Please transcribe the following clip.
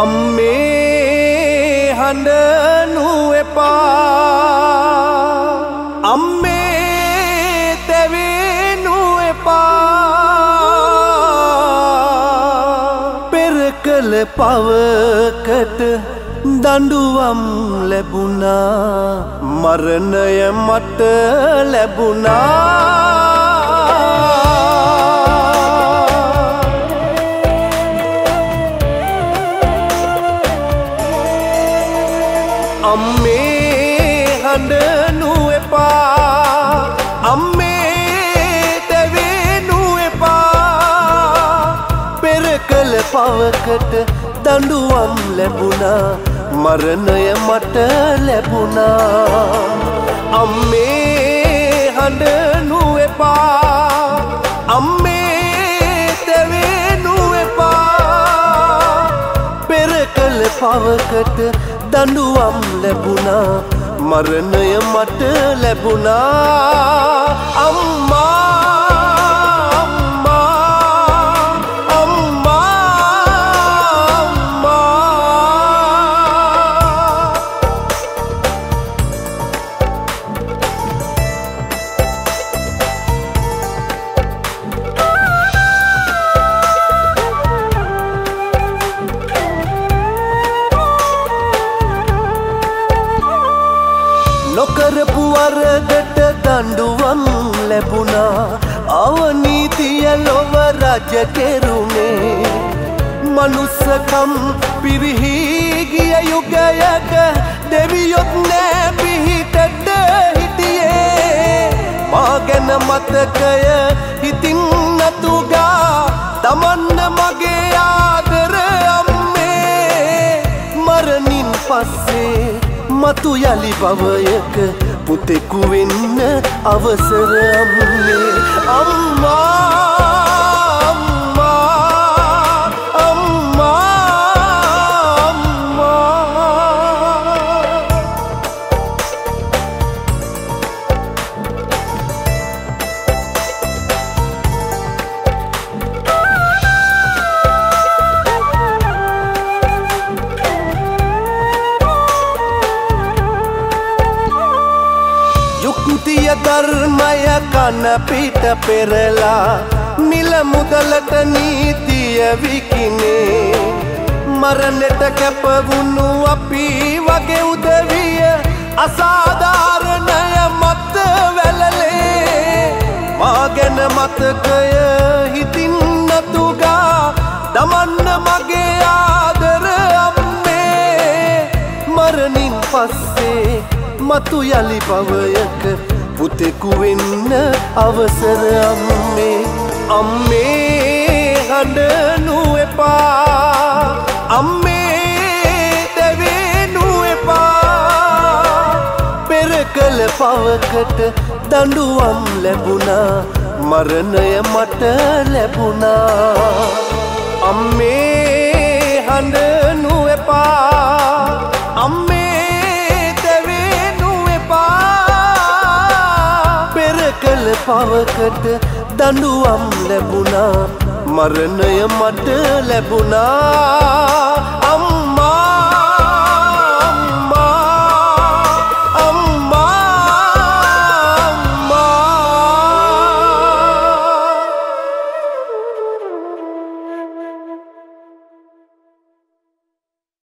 අම්මේ හඬනු එපා. අම්මේ තැවෙනු එපා. පෙර කළ පවකට දඩුවම් ලැබුණා. මරණය මට ලැබුණා. අම්මේ හඬනු එපා. අම්මේ තැවෙනු එපා. පෙර කළ පවකට දඩුවම් ලැබුණා. මරණය මට ලැබුණා. අම්මේ හඬනු එපා. අම්මේ තැවෙනු එපා. පෙර කළ පවකට දඩුවම් ලැබුණා. මරණය මට ලැබුණා. අම්මා නොකරපු වරදට දඩුවම් ලැබුණා. අවනීතිය ලොව රජ කෙරුණේ. මනුස්සකම් පිරිහීගිය යුගයක දෙවියොත් නෑ පිහිටට හිටියේ. මා ගැන මතකය මතු යලි භවයක පුතෙකු වෙන්න අවසර අම්මේ. අම්මා! යුක්තිය ධර්මය කන පිට පෙරලා මිල මුදලට නීතිය විකිනේ මරණට කැපවුණු අපි වගේ උදවිය අසාධාරණය මත වැලලේ මාගැන මතකය හිතින් නතුගා දමන්න මගේ ආදර අම්මේ. මරණින් පස්සේ මතු යලි පවයක පුතෙකු වෙන්න අවසර අම්මේ. අම්මේ හඬනු එපා. අම්මේ තැවෙනු එපා. පෙර කළ පවකට දඩුවම් ලැබුණා. මරණය මට ලැබුණා. අම්මේ හඬනු පවකට දඩුවම් ලැබුණා. මරණය මට ලැබුණා.